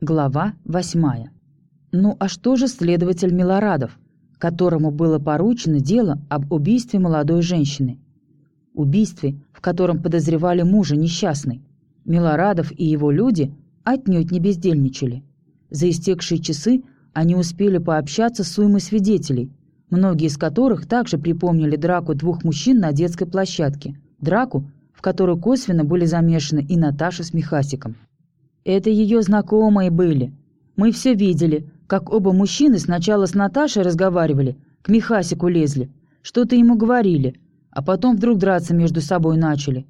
Глава восьмая. Ну а что же следователь Милорадов, которому было поручено дело об убийстве молодой женщины? Убийстве, в котором подозревали мужа несчастной. Милорадов и его люди отнюдь не бездельничали. За истекшие часы они успели пообщаться с уймой свидетелей, многие из которых также припомнили драку двух мужчин на детской площадке, драку, в которую косвенно были замешаны и Наташа с Михасиком. Это ее знакомые были. Мы все видели, как оба мужчины сначала с Наташей разговаривали, к Михасику лезли, что-то ему говорили, а потом вдруг драться между собой начали.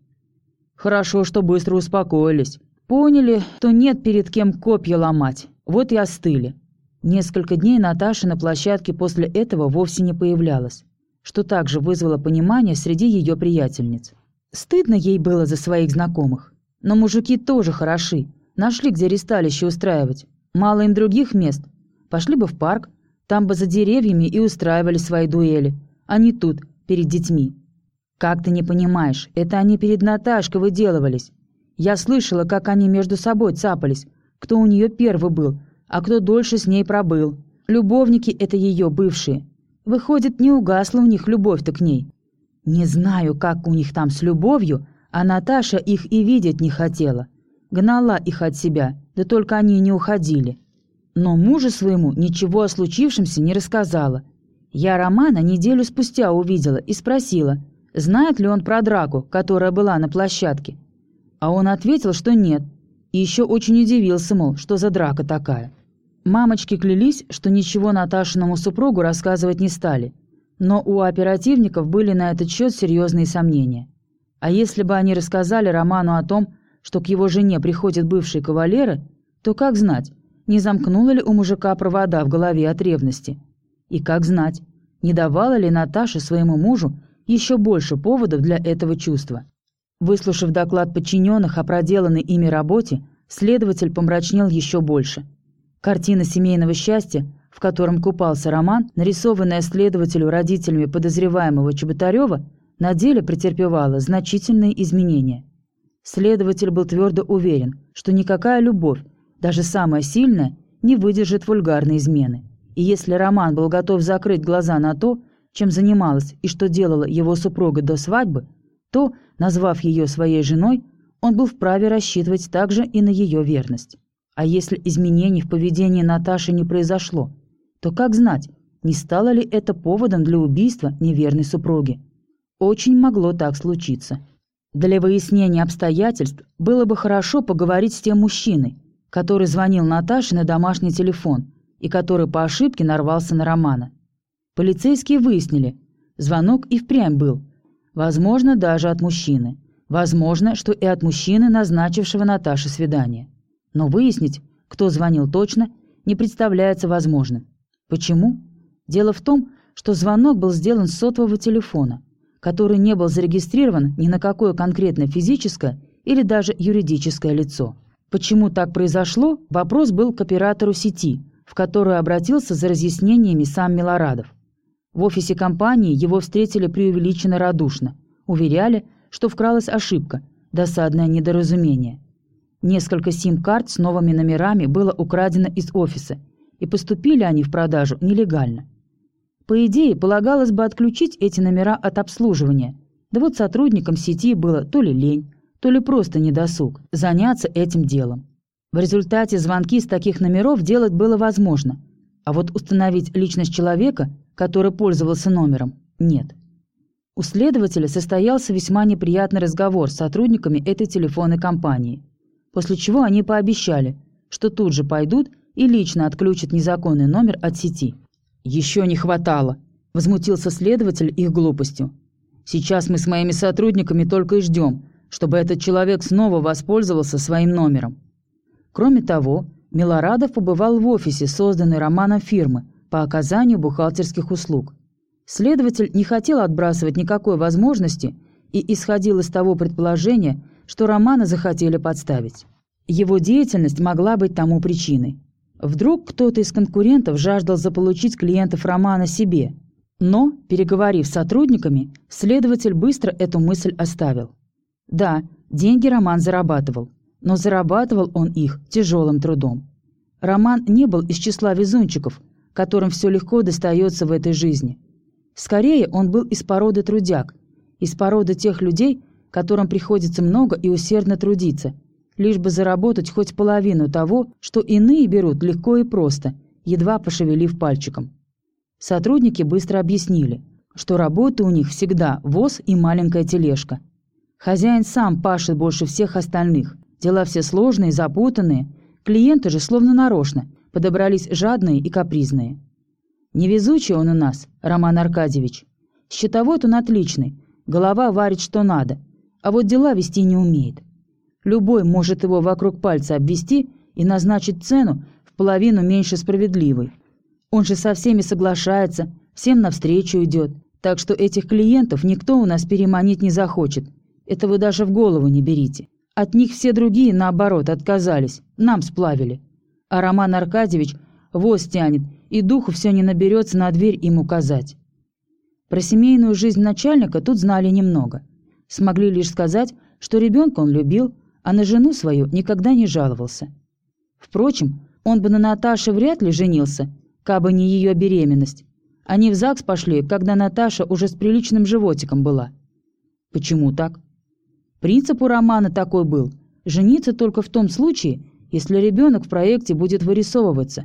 Хорошо, что быстро успокоились. Поняли, что нет перед кем копья ломать. Вот и остыли. Несколько дней Наташа на площадке после этого вовсе не появлялась, что также вызвало понимание среди ее приятельниц. Стыдно ей было за своих знакомых. Но мужики тоже хороши, Нашли, где ресталище устраивать. Мало им других мест. Пошли бы в парк, там бы за деревьями и устраивали свои дуэли, а не тут, перед детьми. Как ты не понимаешь, это они перед Наташкой выделывались. Я слышала, как они между собой цапались, кто у нее первый был, а кто дольше с ней пробыл. Любовники — это ее бывшие. Выходит, не угасла у них любовь-то к ней. Не знаю, как у них там с любовью, а Наташа их и видеть не хотела. Гнала их от себя, да только они не уходили. Но мужу своему ничего о случившемся не рассказала. Я Романа неделю спустя увидела и спросила, знает ли он про драку, которая была на площадке. А он ответил, что нет, и еще очень удивился, мол, что за драка такая. Мамочки клялись, что ничего Наташиному супругу рассказывать не стали, но у оперативников были на этот счет серьезные сомнения. А если бы они рассказали Роману о том, что к его жене приходят бывшие кавалеры, то как знать, не замкнула ли у мужика провода в голове от ревности? И как знать, не давала ли Наташа своему мужу еще больше поводов для этого чувства? Выслушав доклад подчиненных о проделанной ими работе, следователь помрачнел еще больше. Картина семейного счастья, в котором купался Роман, нарисованная следователю родителями подозреваемого Чеботарева, на деле претерпевала значительные изменения. Следователь был твердо уверен, что никакая любовь, даже самая сильная, не выдержит вульгарной измены. И если Роман был готов закрыть глаза на то, чем занималась и что делала его супруга до свадьбы, то, назвав ее своей женой, он был вправе рассчитывать также и на ее верность. А если изменений в поведении Наташи не произошло, то как знать, не стало ли это поводом для убийства неверной супруги? Очень могло так случиться. Для выяснения обстоятельств было бы хорошо поговорить с тем мужчиной, который звонил Наташе на домашний телефон и который по ошибке нарвался на Романа. Полицейские выяснили, звонок и впрямь был. Возможно, даже от мужчины. Возможно, что и от мужчины, назначившего Наташе свидание. Но выяснить, кто звонил точно, не представляется возможным. Почему? Дело в том, что звонок был сделан с сотового телефона – который не был зарегистрирован ни на какое конкретно физическое или даже юридическое лицо. Почему так произошло, вопрос был к оператору сети, в которую обратился за разъяснениями сам Милорадов. В офисе компании его встретили преувеличенно радушно, уверяли, что вкралась ошибка, досадное недоразумение. Несколько сим-карт с новыми номерами было украдено из офиса, и поступили они в продажу нелегально. По идее, полагалось бы отключить эти номера от обслуживания. Да вот сотрудникам сети было то ли лень, то ли просто недосуг заняться этим делом. В результате звонки с таких номеров делать было возможно, а вот установить личность человека, который пользовался номером, нет. У следователя состоялся весьма неприятный разговор с сотрудниками этой телефонной компании, после чего они пообещали, что тут же пойдут и лично отключат незаконный номер от сети. «Еще не хватало», — возмутился следователь их глупостью. «Сейчас мы с моими сотрудниками только и ждем, чтобы этот человек снова воспользовался своим номером». Кроме того, Милорадов побывал в офисе, созданной Романом фирмы по оказанию бухгалтерских услуг. Следователь не хотел отбрасывать никакой возможности и исходил из того предположения, что Романа захотели подставить. Его деятельность могла быть тому причиной. Вдруг кто-то из конкурентов жаждал заполучить клиентов Романа себе. Но, переговорив с сотрудниками, следователь быстро эту мысль оставил. Да, деньги Роман зарабатывал, но зарабатывал он их тяжелым трудом. Роман не был из числа везунчиков, которым все легко достается в этой жизни. Скорее, он был из породы трудяг, из породы тех людей, которым приходится много и усердно трудиться, лишь бы заработать хоть половину того, что иные берут легко и просто, едва пошевелив пальчиком. Сотрудники быстро объяснили, что работа у них всегда воз и маленькая тележка. Хозяин сам пашет больше всех остальных, дела все сложные, запутанные, клиенты же словно нарочно, подобрались жадные и капризные. Невезучий он у нас, Роман Аркадьевич. Счетовод он отличный, голова варит что надо, а вот дела вести не умеет. Любой может его вокруг пальца обвести и назначить цену в половину меньше справедливой. Он же со всеми соглашается, всем навстречу идет, так что этих клиентов никто у нас переманить не захочет. Это вы даже в голову не берите. От них все другие, наоборот, отказались, нам сплавили. А Роман Аркадьевич воз тянет, и духу все не наберется на дверь им указать. Про семейную жизнь начальника тут знали немного. Смогли лишь сказать, что ребенка он любил, а на жену свою никогда не жаловался. Впрочем, он бы на Наташе вряд ли женился, кабы не ее беременность. Они в ЗАГС пошли, когда Наташа уже с приличным животиком была. Почему так? Принцип у Романа такой был – жениться только в том случае, если ребенок в проекте будет вырисовываться.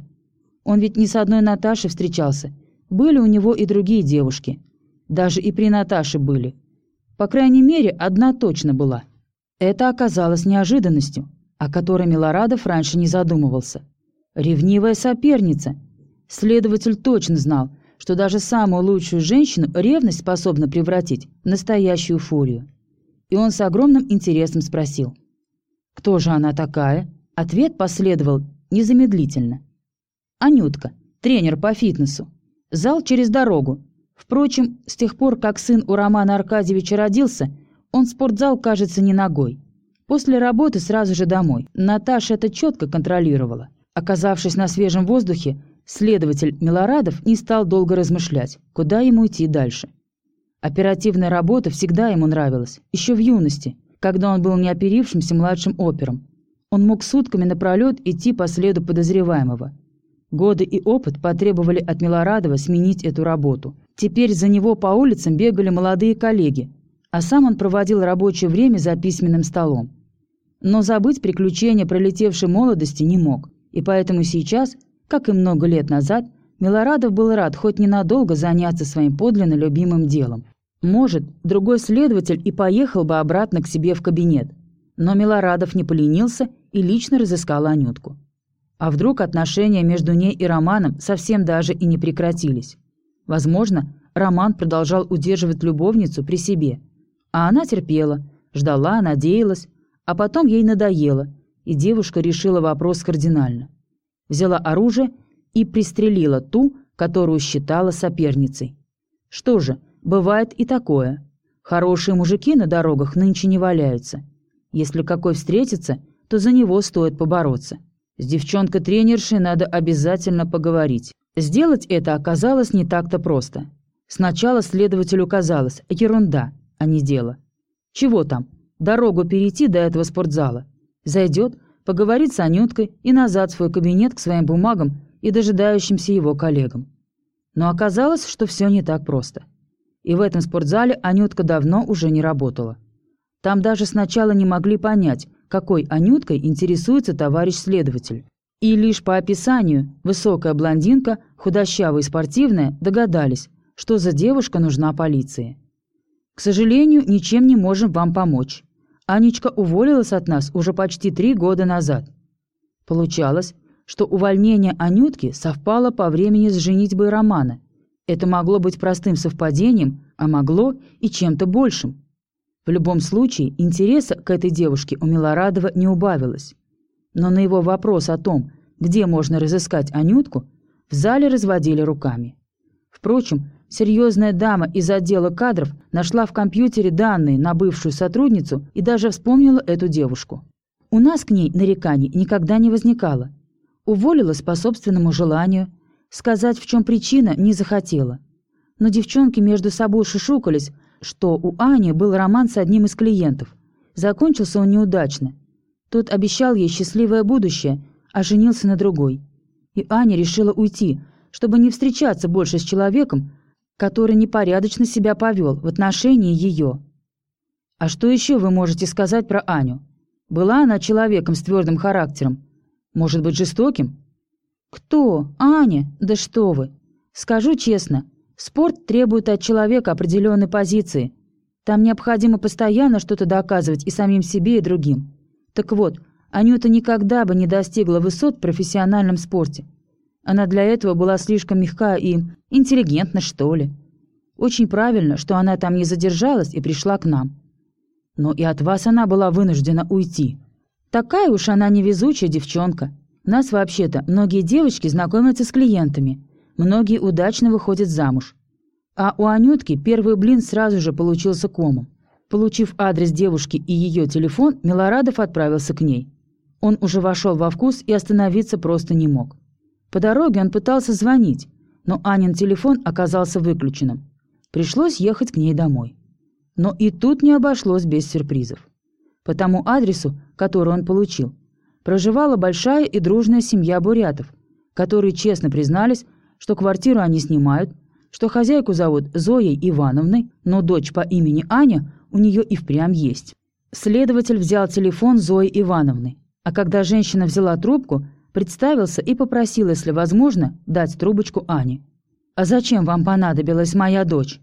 Он ведь не с одной Наташей встречался. Были у него и другие девушки. Даже и при Наташе были. По крайней мере, одна точно была. Это оказалось неожиданностью, о которой Милорадов раньше не задумывался. Ревнивая соперница. Следователь точно знал, что даже самую лучшую женщину ревность способна превратить в настоящую фурию. И он с огромным интересом спросил. «Кто же она такая?» Ответ последовал незамедлительно. «Анютка, тренер по фитнесу. Зал через дорогу. Впрочем, с тех пор, как сын у Романа Аркадьевича родился, он спортзал, кажется, не ногой. После работы сразу же домой. Наташа это четко контролировала. Оказавшись на свежем воздухе, следователь Милорадов не стал долго размышлять, куда ему идти дальше. Оперативная работа всегда ему нравилась, еще в юности, когда он был неоперившимся младшим опером. Он мог сутками напролет идти по следу подозреваемого. Годы и опыт потребовали от Милорадова сменить эту работу. Теперь за него по улицам бегали молодые коллеги, а сам он проводил рабочее время за письменным столом. Но забыть приключения пролетевшей молодости не мог, и поэтому сейчас, как и много лет назад, Милорадов был рад хоть ненадолго заняться своим подлинно любимым делом. Может, другой следователь и поехал бы обратно к себе в кабинет. Но Милорадов не поленился и лично разыскал Анютку. А вдруг отношения между ней и Романом совсем даже и не прекратились? Возможно, Роман продолжал удерживать любовницу при себе – а она терпела, ждала, надеялась, а потом ей надоело, и девушка решила вопрос кардинально. Взяла оружие и пристрелила ту, которую считала соперницей. Что же, бывает и такое. Хорошие мужики на дорогах нынче не валяются. Если какой встретится, то за него стоит побороться. С девчонкой-тренершей надо обязательно поговорить. Сделать это оказалось не так-то просто. Сначала следователю казалось – ерунда – а не дело. Чего там? Дорогу перейти до этого спортзала. Зайдет, поговорит с Анюткой и назад в свой кабинет к своим бумагам и дожидающимся его коллегам. Но оказалось, что все не так просто. И в этом спортзале Анютка давно уже не работала. Там даже сначала не могли понять, какой Анюткой интересуется товарищ следователь. И лишь по описанию высокая блондинка, худощавая и спортивная, догадались, что за девушка нужна полиции. К сожалению, ничем не можем вам помочь. Анечка уволилась от нас уже почти три года назад. Получалось, что увольнение Анютки совпало по времени с женитьбой Романа. Это могло быть простым совпадением, а могло и чем-то большим. В любом случае, интереса к этой девушке у Милорадова не убавилось. Но на его вопрос о том, где можно разыскать Анютку, в зале разводили руками. Впрочем, Серьезная дама из отдела кадров нашла в компьютере данные на бывшую сотрудницу и даже вспомнила эту девушку. У нас к ней нареканий никогда не возникало. Уволилась по собственному желанию. Сказать, в чем причина, не захотела. Но девчонки между собой шушукались, что у Ани был роман с одним из клиентов. Закончился он неудачно. Тот обещал ей счастливое будущее, а женился на другой – и Аня решила уйти, чтобы не встречаться больше с человеком, который непорядочно себя повел в отношении ее. А что еще вы можете сказать про Аню? Была она человеком с твердым характером? Может быть, жестоким? Кто? Аня? Да что вы! Скажу честно, спорт требует от человека определенной позиции. Там необходимо постоянно что-то доказывать и самим себе, и другим. Так вот, Анюта никогда бы не достигла высот в профессиональном спорте. Она для этого была слишком мягка и интеллигентна, что ли. Очень правильно, что она там не задержалась и пришла к нам. Но и от вас она была вынуждена уйти. Такая уж она невезучая девчонка. Нас вообще-то многие девочки знакомятся с клиентами, многие удачно выходят замуж. А у Анютки первый блин сразу же получился комом. Получив адрес девушки и ее телефон, Милорадов отправился к ней. Он уже вошел во вкус и остановиться просто не мог. По дороге он пытался звонить, но Анин телефон оказался выключенным. Пришлось ехать к ней домой. Но и тут не обошлось без сюрпризов. По тому адресу, который он получил, проживала большая и дружная семья бурятов, которые честно признались, что квартиру они снимают, что хозяйку зовут Зоей Ивановной, но дочь по имени Аня у нее и впрямь есть. Следователь взял телефон Зои Ивановны, а когда женщина взяла трубку, представился и попросил, если возможно, дать трубочку Ане. «А зачем вам понадобилась моя дочь?»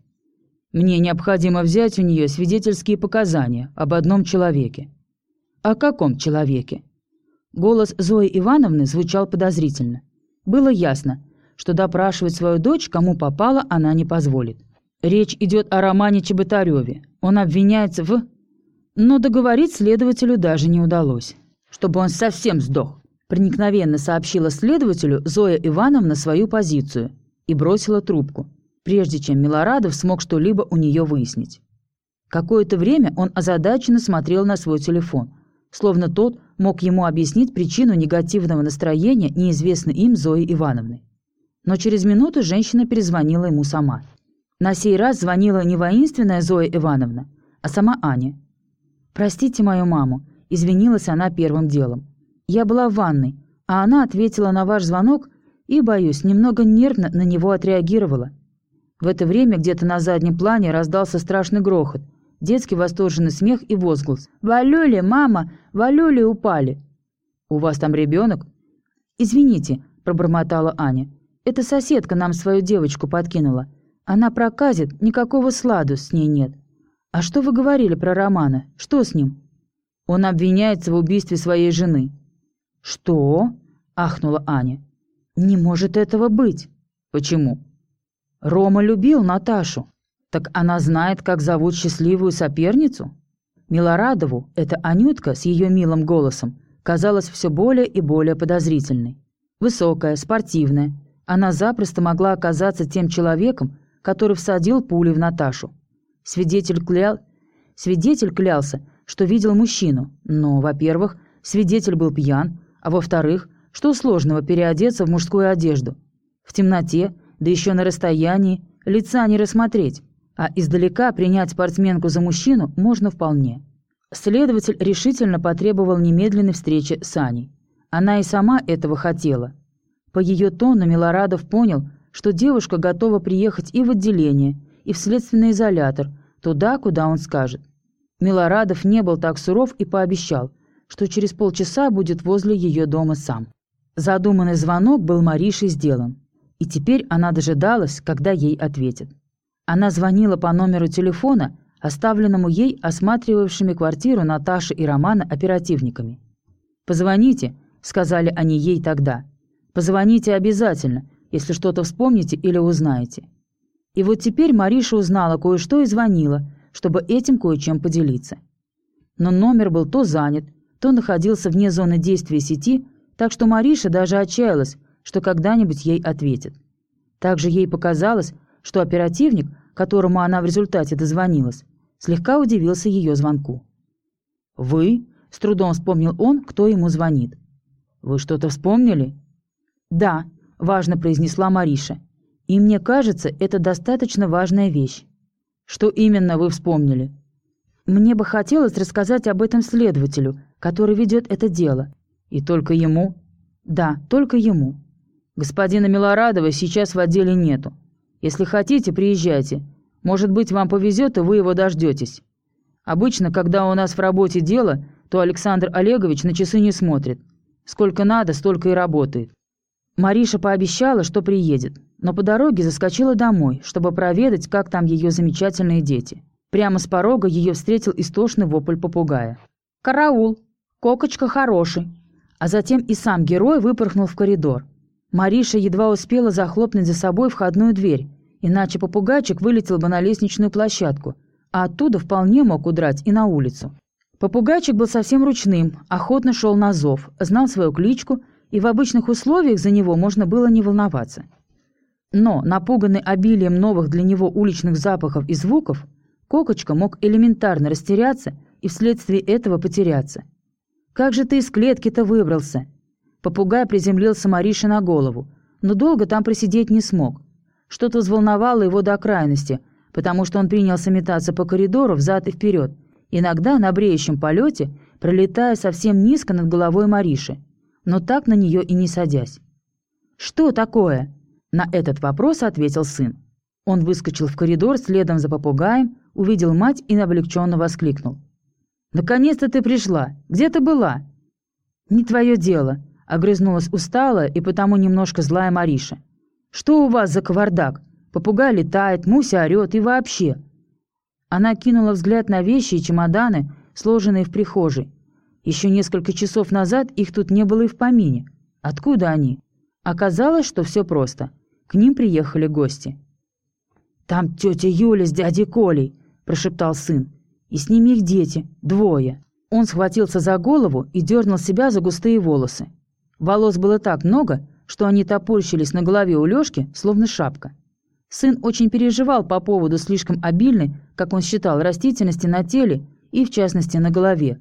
Мне необходимо взять у нее свидетельские показания об одном человеке». «О каком человеке?» Голос Зои Ивановны звучал подозрительно. Было ясно, что допрашивать свою дочь, кому попало, она не позволит. Речь идет о Романе Чеботареве. Он обвиняется в... Но договорить следователю даже не удалось. Чтобы он совсем сдох. Проникновенно сообщила следователю Зоя Ивановна свою позицию и бросила трубку прежде чем Милорадов смог что-либо у нее выяснить. Какое-то время он озадаченно смотрел на свой телефон, словно тот мог ему объяснить причину негативного настроения неизвестной им Зои Ивановны. Но через минуту женщина перезвонила ему сама. На сей раз звонила не воинственная Зоя Ивановна, а сама Аня. «Простите мою маму», — извинилась она первым делом. «Я была в ванной, а она ответила на ваш звонок и, боюсь, немного нервно на него отреагировала. В это время где-то на заднем плане раздался страшный грохот, детский восторженный смех и возглас. «Валюли, мама! Валюли упали!» «У вас там ребенок?» «Извините», – пробормотала Аня. «Это соседка нам свою девочку подкинула. Она проказит, никакого сладу с ней нет. А что вы говорили про Романа? Что с ним?» «Он обвиняется в убийстве своей жены». «Что?» – ахнула Аня. «Не может этого быть». «Почему?» Рома любил Наташу. Так она знает, как зовут счастливую соперницу? Милорадову, эта Анютка с ее милым голосом, казалась все более и более подозрительной. Высокая, спортивная, она запросто могла оказаться тем человеком, который всадил пули в Наташу. Свидетель, клял... Свидетель клялся, что видел мужчину, но, во-первых, свидетель был пьян, а во-вторых, что сложного переодеться в мужскую одежду. В темноте да еще на расстоянии, лица не рассмотреть, а издалека принять спортсменку за мужчину можно вполне. Следователь решительно потребовал немедленной встречи с Аней. Она и сама этого хотела. По ее тону Милорадов понял, что девушка готова приехать и в отделение, и в следственный изолятор, туда, куда он скажет. Милорадов не был так суров и пообещал, что через полчаса будет возле ее дома сам. Задуманный звонок был Маришей сделан. И теперь она дожидалась, когда ей ответят. Она звонила по номеру телефона, оставленному ей осматривавшими квартиру Наташи и Романа оперативниками. «Позвоните», — сказали они ей тогда. «Позвоните обязательно, если что-то вспомните или узнаете». И вот теперь Мариша узнала кое-что и звонила, чтобы этим кое-чем поделиться. Но номер был то занят, то находился вне зоны действия сети, так что Мариша даже отчаялась, что когда-нибудь ей ответят. Также ей показалось, что оперативник, которому она в результате дозвонилась, слегка удивился ее звонку. «Вы?» — с трудом вспомнил он, кто ему звонит. «Вы что-то вспомнили?» «Да», — важно произнесла Мариша. «И мне кажется, это достаточно важная вещь». «Что именно вы вспомнили?» «Мне бы хотелось рассказать об этом следователю, который ведет это дело». «И только ему?» «Да, только ему». Господина Милорадова сейчас в отделе нету. Если хотите, приезжайте. Может быть, вам повезет, и вы его дождетесь. Обычно, когда у нас в работе дело, то Александр Олегович на часы не смотрит. Сколько надо, столько и работает. Мариша пообещала, что приедет, но по дороге заскочила домой, чтобы проведать, как там ее замечательные дети. Прямо с порога ее встретил истошный вопль попугая. «Караул! Кокочка хороший!» А затем и сам герой выпорхнул в коридор. Мариша едва успела захлопнуть за собой входную дверь, иначе попугайчик вылетел бы на лестничную площадку, а оттуда вполне мог удрать и на улицу. Попугайчик был совсем ручным, охотно шел на зов, знал свою кличку и в обычных условиях за него можно было не волноваться. Но, напуганный обилием новых для него уличных запахов и звуков, Кокочка мог элементарно растеряться и вследствие этого потеряться. «Как же ты из клетки-то выбрался?» Попугай приземлился Марише на голову, но долго там просидеть не смог. Что-то взволновало его до крайности, потому что он принялся метаться по коридору взад и вперед, иногда на бреющем полете, пролетая совсем низко над головой Мариши но так на нее и не садясь. «Что такое?» На этот вопрос ответил сын. Он выскочил в коридор следом за попугаем, увидел мать и облегченно воскликнул. «Наконец-то ты пришла! Где ты была?» «Не твое дело», — огрызнулась усталая и потому немножко злая Мариша. «Что у вас за кавардак? Попугай летает, Муся орёт и вообще». Она кинула взгляд на вещи и чемоданы, сложенные в прихожей, еще несколько часов назад их тут не было и в помине. Откуда они? Оказалось, что все просто. К ним приехали гости. «Там тетя Юля с дядей Колей», – прошептал сын. «И с ними их дети, двое». Он схватился за голову и дернул себя за густые волосы. Волос было так много, что они топорщились на голове у Лёшки, словно шапка. Сын очень переживал по поводу слишком обильной, как он считал, растительности на теле и, в частности, на голове.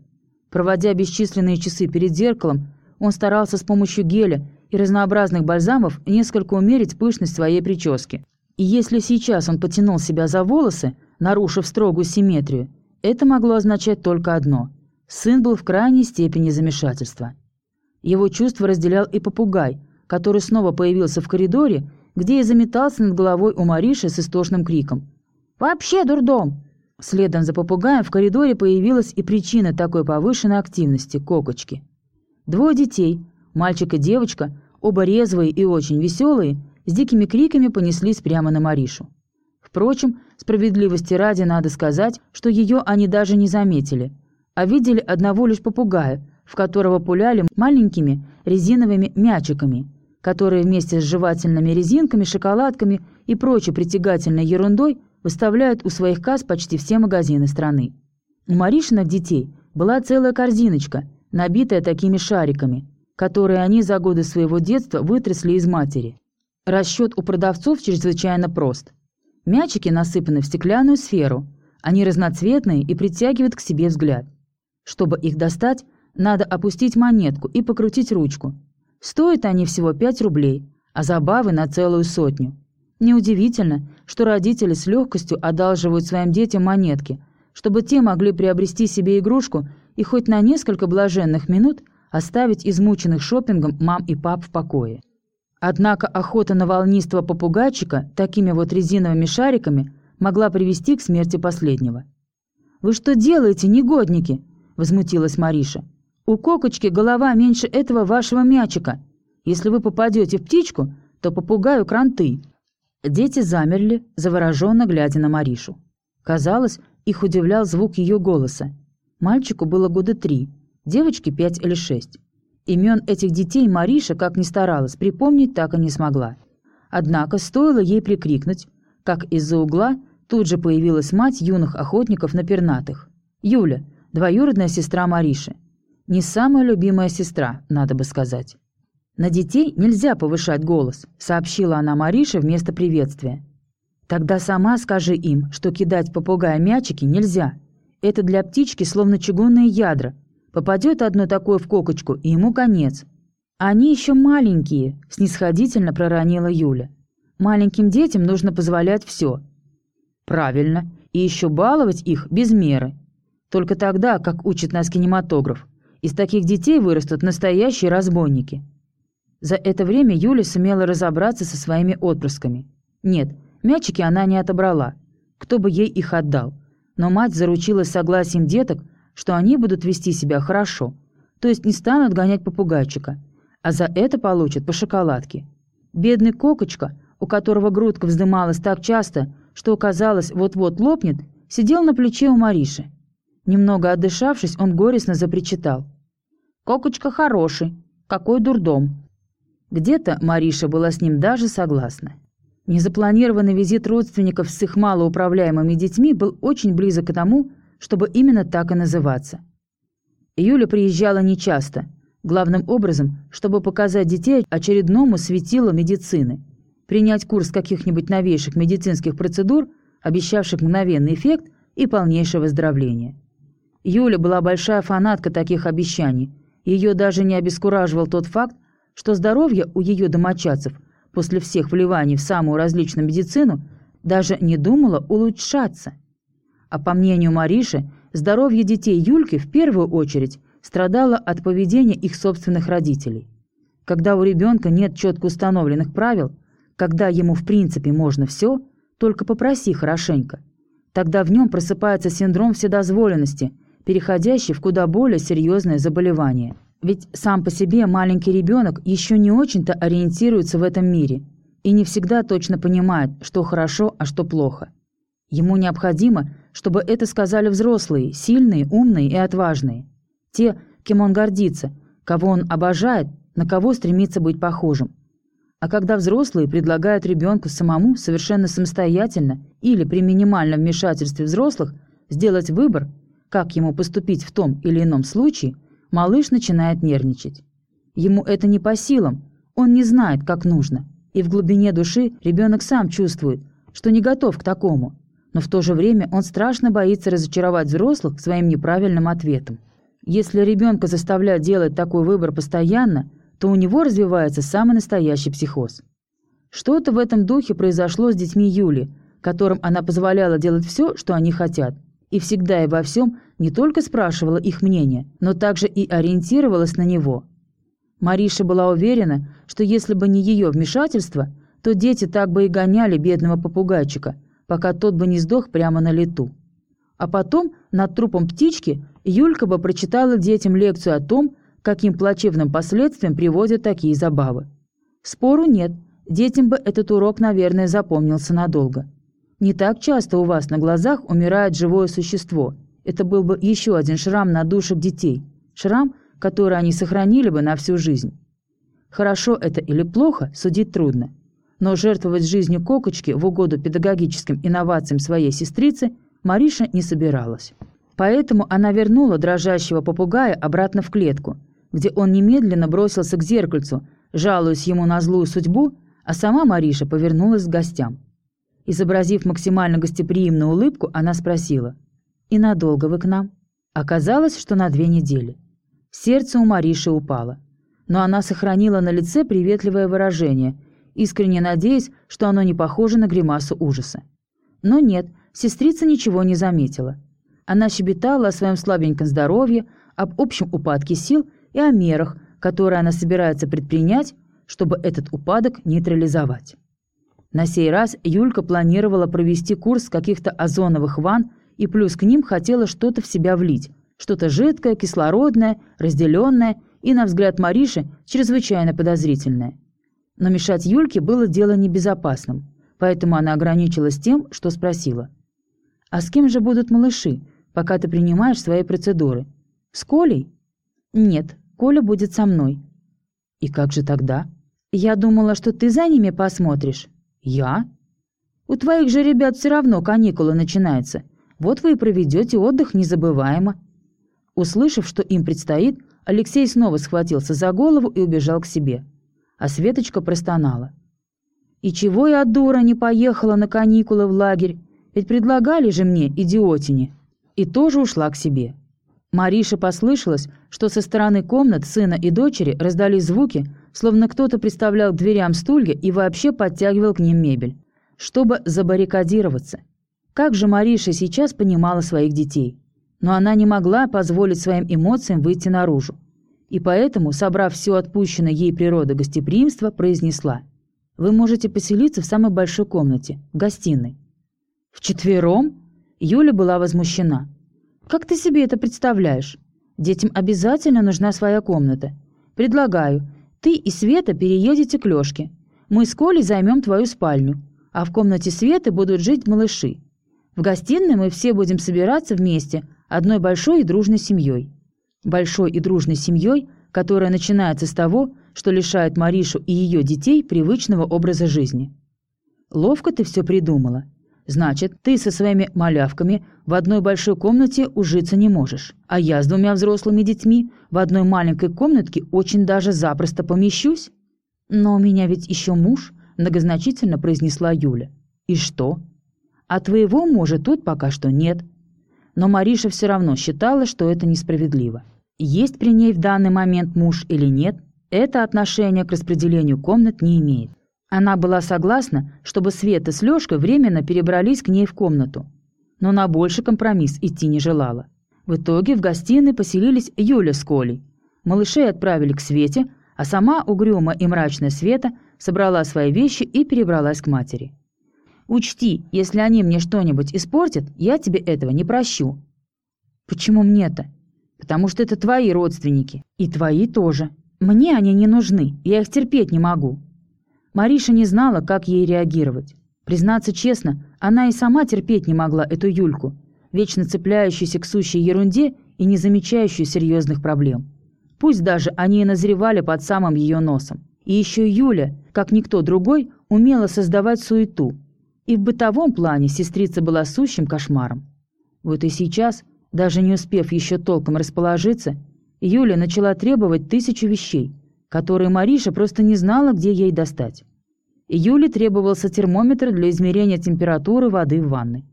Проводя бесчисленные часы перед зеркалом, он старался с помощью геля и разнообразных бальзамов несколько умерить пышность своей прически. И если сейчас он потянул себя за волосы, нарушив строгую симметрию, это могло означать только одно – сын был в крайней степени замешательства. Его чувство разделял и попугай, который снова появился в коридоре, где и заметался над головой у Мариши с истошным криком. «Вообще дурдом! Следом за попугаем в коридоре появилась и причина такой повышенной активности – кокочки. Двое детей, мальчик и девочка, оба резвые и очень веселые, с дикими криками понеслись прямо на Маришу. Впрочем, справедливости ради надо сказать, что ее они даже не заметили, а видели одного лишь попугая, в которого пуляли маленькими резиновыми мячиками, которые вместе с жевательными резинками, шоколадками и прочей притягательной ерундой выставляют у своих касс почти все магазины страны. У Маришиных детей была целая корзиночка, набитая такими шариками, которые они за годы своего детства вытрясли из матери. Расчет у продавцов чрезвычайно прост. Мячики насыпаны в стеклянную сферу, они разноцветные и притягивают к себе взгляд. Чтобы их достать, надо опустить монетку и покрутить ручку. Стоят они всего 5 рублей, а забавы на целую сотню. Неудивительно, что родители с легкостью одалживают своим детям монетки, чтобы те могли приобрести себе игрушку и хоть на несколько блаженных минут оставить измученных шопингом мам и пап в покое. Однако охота на волнистого попугайчика такими вот резиновыми шариками могла привести к смерти последнего. «Вы что делаете, негодники?» – возмутилась Мариша. «У кокочки голова меньше этого вашего мячика. Если вы попадете в птичку, то попугаю кранты». Дети замерли, завороженно глядя на Маришу. Казалось, их удивлял звук ее голоса. Мальчику было года три, девочке пять или шесть. Имен этих детей Мариша, как ни старалась, припомнить так и не смогла. Однако стоило ей прикрикнуть, как из-за угла тут же появилась мать юных охотников на пернатых. Юля, двоюродная сестра Мариши. Не самая любимая сестра, надо бы сказать. «На детей нельзя повышать голос», — сообщила она Марише вместо приветствия. «Тогда сама скажи им, что кидать попугая мячики нельзя. Это для птички словно чугунные ядра. Попадет одно такое в кокочку, и ему конец». «Они еще маленькие», — снисходительно проронила Юля. «Маленьким детям нужно позволять все». «Правильно. И еще баловать их без меры. Только тогда, как учит нас кинематограф, из таких детей вырастут настоящие разбойники». За это время Юля сумела разобраться со своими отпрысками. Нет, мячики она не отобрала. Кто бы ей их отдал? Но мать заручилась согласием деток, что они будут вести себя хорошо, то есть не станут гонять попугайчика, а за это получат по шоколадке. Бедный Кокочка, у которого грудка вздымалась так часто, что казалось, вот-вот лопнет, сидел на плече у Мариши. Немного отдышавшись, он горестно запричитал. «Кокочка хороший, какой дурдом!» Где-то Мариша была с ним даже согласна. Незапланированный визит родственников с их малоуправляемыми детьми был очень близок к тому, чтобы именно так и называться. Юля приезжала нечасто, главным образом, чтобы показать детей очередному светилу медицины, принять курс каких-нибудь новейших медицинских процедур, обещавших мгновенный эффект и полнейшее выздоровление. Юля была большая фанатка таких обещаний, ее даже не обескураживал тот факт, что здоровье у ее домочадцев после всех вливаний в самую различную медицину даже не думало улучшаться. А по мнению Мариши, здоровье детей Юльки в первую очередь страдало от поведения их собственных родителей. Когда у ребенка нет четко установленных правил, когда ему в принципе можно все, только попроси хорошенько, тогда в нем просыпается синдром вседозволенности, переходящий в куда более серьезное заболевание – ведь сам по себе маленький ребенок еще не очень-то ориентируется в этом мире и не всегда точно понимает, что хорошо, а что плохо. Ему необходимо, чтобы это сказали взрослые, сильные, умные и отважные. Те, кем он гордится, кого он обожает, на кого стремится быть похожим. А когда взрослые предлагают ребенку самому совершенно самостоятельно или при минимальном вмешательстве взрослых сделать выбор, как ему поступить в том или ином случае – малыш начинает нервничать. Ему это не по силам, он не знает, как нужно. И в глубине души ребенок сам чувствует, что не готов к такому. Но в то же время он страшно боится разочаровать взрослых своим неправильным ответом. Если ребенка заставлять делать такой выбор постоянно, то у него развивается самый настоящий психоз. Что-то в этом духе произошло с детьми Юли, которым она позволяла делать все, что они хотят – и всегда и во всем не только спрашивала их мнение, но также и ориентировалась на него. Мариша была уверена, что если бы не ее вмешательство, то дети так бы и гоняли бедного попугайчика, пока тот бы не сдох прямо на лету. А потом над трупом птички Юлька бы прочитала детям лекцию о том, каким плачевным последствиям приводят такие забавы. Спору нет, детям бы этот урок, наверное, запомнился надолго. Не так часто у вас на глазах умирает живое существо. Это был бы еще один шрам на душах детей. Шрам, который они сохранили бы на всю жизнь. Хорошо это или плохо, судить трудно. Но жертвовать жизнью Кокочки в угоду педагогическим инновациям своей сестрицы Мариша не собиралась. Поэтому она вернула дрожащего попугая обратно в клетку, где он немедленно бросился к зеркальцу, жалуясь ему на злую судьбу, а сама Мариша повернулась к гостям. Изобразив максимально гостеприимную улыбку, она спросила. «И надолго вы к нам?» Оказалось, что на две недели. Сердце у Мариши упало. Но она сохранила на лице приветливое выражение, искренне надеясь, что оно не похоже на гримасу ужаса. Но нет, сестрица ничего не заметила. Она щебетала о своем слабеньком здоровье, об общем упадке сил и о мерах, которые она собирается предпринять, чтобы этот упадок нейтрализовать. На сей раз Юлька планировала провести курс каких-то озоновых ванн и плюс к ним хотела что-то в себя влить, что-то жидкое, кислородное, разделенное и, на взгляд Мариши, чрезвычайно подозрительное. Но мешать Юльке было дело небезопасным, поэтому она ограничилась тем, что спросила. «А с кем же будут малыши, пока ты принимаешь свои процедуры? С Колей?» «Нет, Коля будет со мной». «И как же тогда?» «Я думала, что ты за ними посмотришь». «Я?» «У твоих же ребят все равно каникулы начинаются. Вот вы и проведете отдых незабываемо». Услышав, что им предстоит, Алексей снова схватился за голову и убежал к себе. А Светочка простонала. «И чего я, дура, не поехала на каникулы в лагерь? Ведь предлагали же мне, идиотине!» И тоже ушла к себе. Мариша послышалось, что со стороны комнат сына и дочери раздались звуки, словно кто-то приставлял к дверям стулья и вообще подтягивал к ним мебель, чтобы забаррикадироваться. Как же Мариша сейчас понимала своих детей. Но она не могла позволить своим эмоциям выйти наружу. И поэтому, собрав все отпущенное ей природа гостеприимства, произнесла «Вы можете поселиться в самой большой комнате, в гостиной». «Вчетвером?» Юля была возмущена. «Как ты себе это представляешь? Детям обязательно нужна своя комната. Предлагаю, ты и Света переедете к Лёшке. Мы с Колей займем твою спальню, а в комнате Светы будут жить малыши. В гостиной мы все будем собираться вместе, одной большой и дружной семьей. Большой и дружной семьей, которая начинается с того, что лишает Маришу и ее детей привычного образа жизни. Ловко ты все придумала. Значит, ты со своими малявками в одной большой комнате ужиться не можешь, а я с двумя взрослыми детьми в одной маленькой комнатке очень даже запросто помещусь. Но у меня ведь еще муж, многозначительно произнесла Юля. И что? а твоего мужа тут пока что нет. Но Мариша все равно считала, что это несправедливо. Есть при ней в данный момент муж или нет, это отношение к распределению комнат не имеет. Она была согласна, чтобы Света с Лёшкой временно перебрались к ней в комнату. Но на больше компромисс идти не желала. В итоге в гостиной поселились Юля с Колей. Малышей отправили к Свете, а сама угрюмая и мрачная Света собрала свои вещи и перебралась к матери. Учти, если они мне что-нибудь испортят, я тебе этого не прощу». «Почему мне-то?» «Потому что это твои родственники. И твои тоже. Мне они не нужны, я их терпеть не могу». Мариша не знала, как ей реагировать. Признаться честно, она и сама терпеть не могла эту Юльку, вечно цепляющуюся к сущей ерунде и не замечающую серьезных проблем. Пусть даже они и назревали под самым ее носом. И еще Юля, как никто другой, умела создавать суету, и в бытовом плане сестрица была сущим кошмаром. Вот и сейчас, даже не успев еще толком расположиться, Юля начала требовать тысячу вещей, которые Мариша просто не знала, где ей достать. Юле требовался термометр для измерения температуры воды в ванной.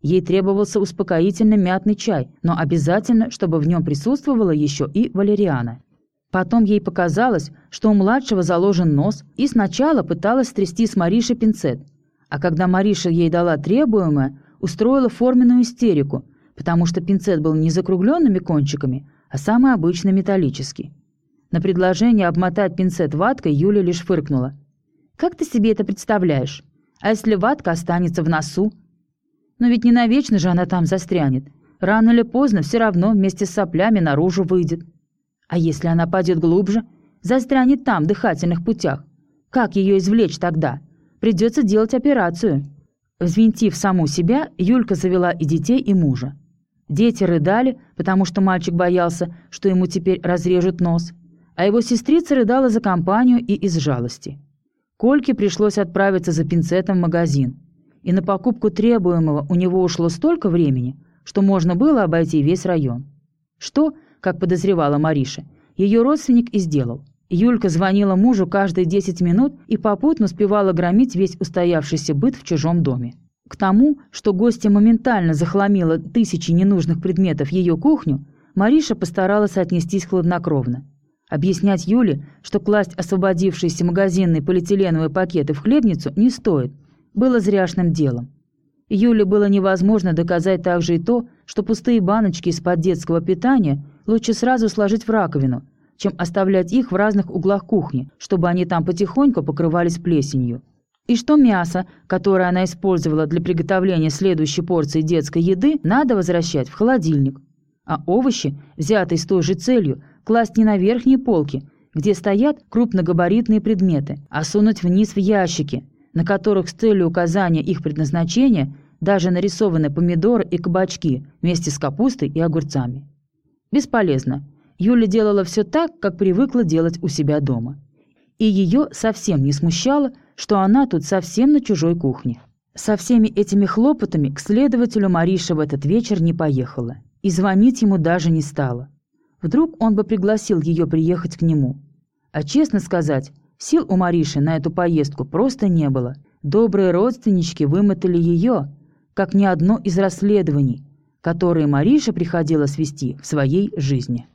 Ей требовался успокоительный мятный чай, но обязательно, чтобы в нем присутствовала еще и валериана. Потом ей показалось, что у младшего заложен нос, и сначала пыталась стрясти с Маришей пинцет, а когда Мариша ей дала требуемое, устроила форменную истерику, потому что пинцет был не закругленными кончиками, а самый обычный металлический. На предложение обмотать пинцет ваткой Юля лишь фыркнула. «Как ты себе это представляешь? А если ватка останется в носу? Но ведь не навечно же она там застрянет. Рано или поздно все равно вместе с соплями наружу выйдет. А если она пойдет глубже? Застрянет там, в дыхательных путях. Как ее извлечь тогда?» Придется делать операцию». Взвинтив саму себя, Юлька завела и детей, и мужа. Дети рыдали, потому что мальчик боялся, что ему теперь разрежут нос, а его сестрица рыдала за компанию и из жалости. Кольке пришлось отправиться за пинцетом в магазин, и на покупку требуемого у него ушло столько времени, что можно было обойти весь район. Что, как подозревала Мариша, ее родственник и сделал. Юлька звонила мужу каждые 10 минут и попутно успевала громить весь устоявшийся быт в чужом доме. К тому, что гостья моментально захламила тысячи ненужных предметов ее кухню, Мариша постаралась отнестись хладнокровно. Объяснять Юле, что класть освободившиеся магазинные полиэтиленовые пакеты в хлебницу не стоит, было зряшным делом. Юле было невозможно доказать также и то, что пустые баночки из-под детского питания лучше сразу сложить в раковину – чем оставлять их в разных углах кухни, чтобы они там потихоньку покрывались плесенью. И что мясо, которое она использовала для приготовления следующей порции детской еды, надо возвращать в холодильник. А овощи, взятые с той же целью, класть не на верхние полки, где стоят крупногабаритные предметы, а сунуть вниз в ящики, на которых с целью указания их предназначения даже нарисованы помидоры и кабачки вместе с капустой и огурцами. Бесполезно. Юля делала все так, как привыкла делать у себя дома. И ее совсем не смущало, что она тут совсем на чужой кухне. Со всеми этими хлопотами к следователю Мариша в этот вечер не поехала. И звонить ему даже не стала. Вдруг он бы пригласил ее приехать к нему. А честно сказать, сил у Мариши на эту поездку просто не было. Добрые родственнички вымотали ее, как ни одно из расследований, которые Мариша приходила свести в своей жизни.